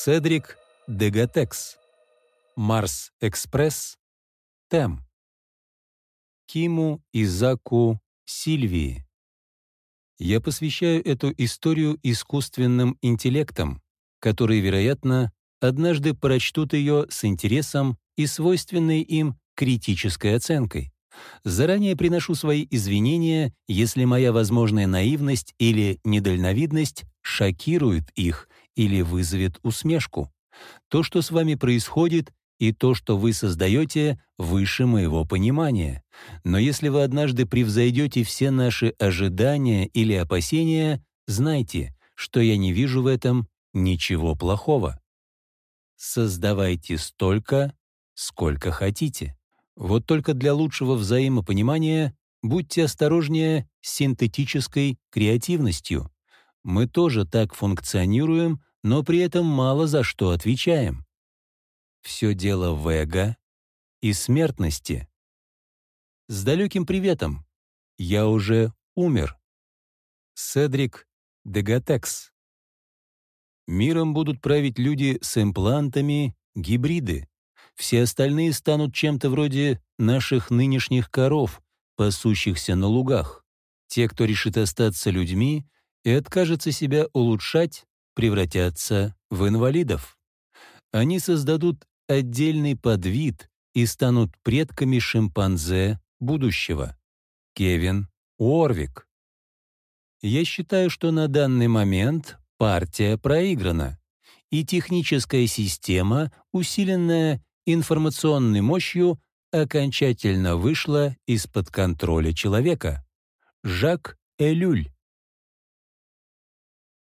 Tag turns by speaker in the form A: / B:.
A: Седрик Дегатекс, Марс Экспресс, Тем, Киму Изаку Сильвии. Я посвящаю эту историю искусственным интеллектам, которые, вероятно, однажды прочтут ее с интересом и свойственной им критической оценкой. Заранее приношу свои извинения, если моя возможная наивность или недальновидность шокирует их или вызовет усмешку. То, что с вами происходит, и то, что вы создаете, выше моего понимания. Но если вы однажды превзойдете все наши ожидания или опасения, знайте, что я не вижу в этом ничего плохого. Создавайте столько, сколько хотите. Вот только для лучшего взаимопонимания будьте осторожнее с синтетической креативностью. Мы тоже так функционируем, но при этом мало за что отвечаем. Все дело в эго и смертности. С далеким приветом. Я уже умер. Седрик Дегатекс. Миром будут править люди с имплантами, гибриды. Все остальные станут чем-то вроде наших нынешних коров, пасущихся на лугах. Те, кто решит остаться людьми и откажется себя улучшать, превратятся в инвалидов. Они создадут отдельный подвид и станут предками шимпанзе будущего. Кевин Уорвик. Я считаю, что на данный момент партия проиграна, и техническая система, усиленная информационной мощью окончательно вышла из-под контроля человека. Жак Элюль.